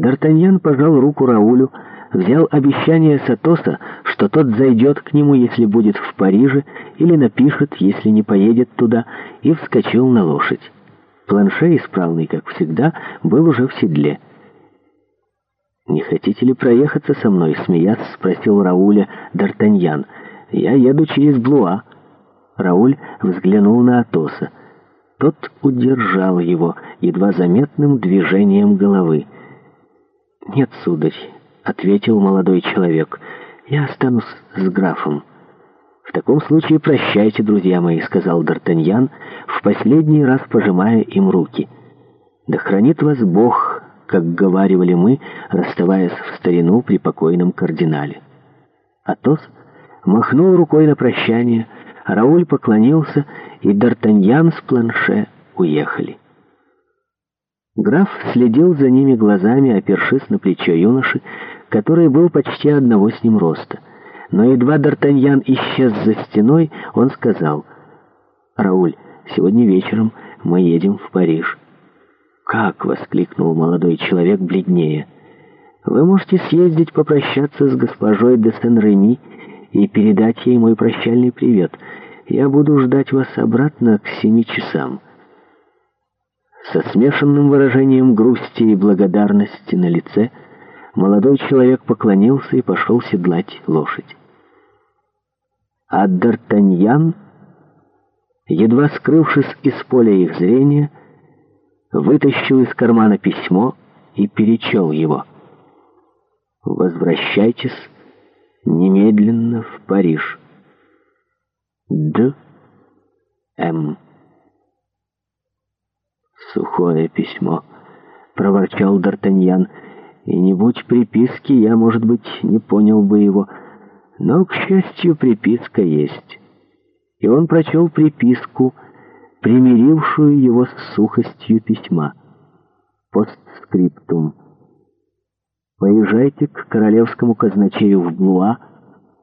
Д'Артаньян пожал руку Раулю, взял обещание Сатоса, что тот зайдет к нему, если будет в Париже, или напишет, если не поедет туда, и вскочил на лошадь. Планше, исправный, как всегда, был уже в седле. «Не хотите ли проехаться со мной?» — смеясь спросил Рауля Д'Артаньян. «Я еду через Блуа». Рауль взглянул на Атоса. Тот удержал его едва заметным движением головы. «Нет, сударь», — ответил молодой человек, — «я останусь с графом». «В таком случае прощайте, друзья мои», — сказал Д'Артаньян, в последний раз пожимая им руки. «Да хранит вас Бог», — как говаривали мы, расставаясь в старину при покойном кардинале. Атос махнул рукой на прощание, Рауль поклонился, и Д'Артаньян с планше уехали. Граф следил за ними глазами, опершись на плечо юноши, который был почти одного с ним роста. Но едва Д'Артаньян исчез за стеной, он сказал, «Рауль, сегодня вечером мы едем в Париж». «Как?» — воскликнул молодой человек бледнее. «Вы можете съездить попрощаться с госпожой де Сен-Реми и передать ей мой прощальный привет. Я буду ждать вас обратно к семи часам». Со смешанным выражением грусти и благодарности на лице молодой человек поклонился и пошел седлать лошадь. А Д'Артаньян, едва скрывшись из поля их зрения, вытащил из кармана письмо и перечел его. «Возвращайтесь немедленно в Париж». Д. М сухое письмо», — проворчал Д'Артаньян. «И не будь приписки, я, может быть, не понял бы его. Но, к счастью, приписка есть». И он прочел приписку, примирившую его с сухостью письма. Постскриптум. «Поезжайте к королевскому казначею в Блуа,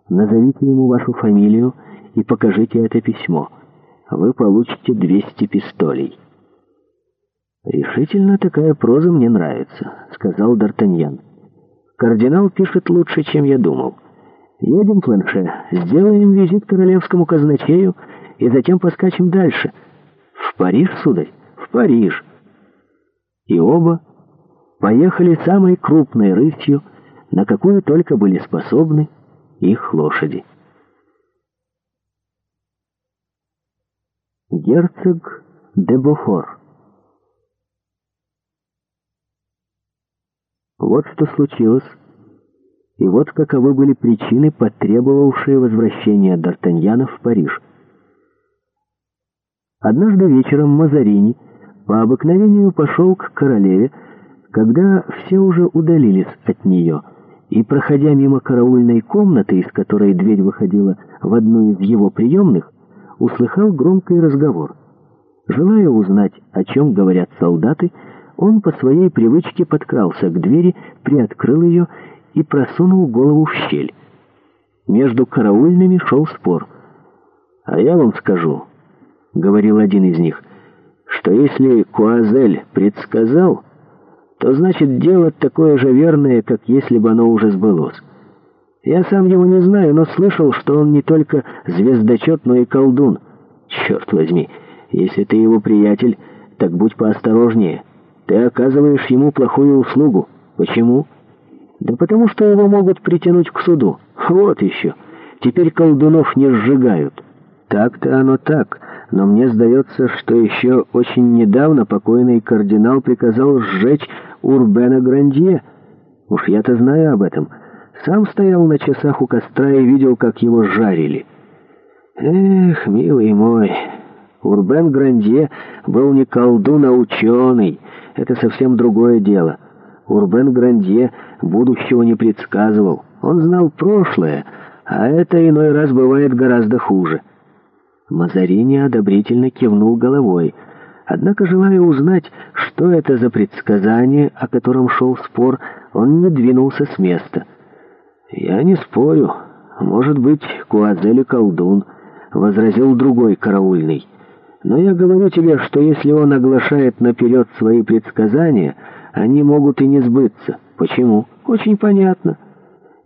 назовите ему вашу фамилию и покажите это письмо. Вы получите 200 пистолей». «Решительно такая проза мне нравится», — сказал Д'Артаньян. «Кардинал пишет лучше, чем я думал. Едем, Планше, сделаем визит королевскому казначею и затем поскачем дальше. В Париж, сударь, в Париж». И оба поехали самой крупной рысью, на какую только были способны их лошади. Герцог де Бохор Вот что случилось. И вот каковы были причины, потребовавшие возвращения Д'Артаньяна в Париж. Однажды вечером Мазарини по обыкновению пошел к королеве, когда все уже удалились от нее, и, проходя мимо караульной комнаты, из которой дверь выходила в одну из его приемных, услыхал громкий разговор. Желая узнать, о чем говорят солдаты, он по своей привычке подкрался к двери, приоткрыл ее и просунул голову в щель. Между караульными шел спор. «А я вам скажу», — говорил один из них, — «что если Куазель предсказал, то значит дело такое же верное, как если бы оно уже сбылось. Я сам его не знаю, но слышал, что он не только звездочет, но и колдун. Черт возьми, если ты его приятель, так будь поосторожнее». Ты оказываешь ему плохую услугу. Почему? Да потому что его могут притянуть к суду. Вот еще. Теперь колдунов не сжигают. Так-то оно так. Но мне сдается, что еще очень недавно покойный кардинал приказал сжечь Урбена Грандье. Уж я-то знаю об этом. Сам стоял на часах у костра и видел, как его жарили. Эх, милый мой, Урбен Грандье был не колдун, а ученый — это совсем другое дело. Урбен Грандье будущего не предсказывал. Он знал прошлое, а это иной раз бывает гораздо хуже. Мазарини одобрительно кивнул головой. Однако, желая узнать, что это за предсказание, о котором шел спор, он не двинулся с места. «Я не спорю. Может быть, Куазели колдун», — возразил другой караульный. Но я говорю тебе, что если он оглашает наперед свои предсказания, они могут и не сбыться. Почему? Очень понятно.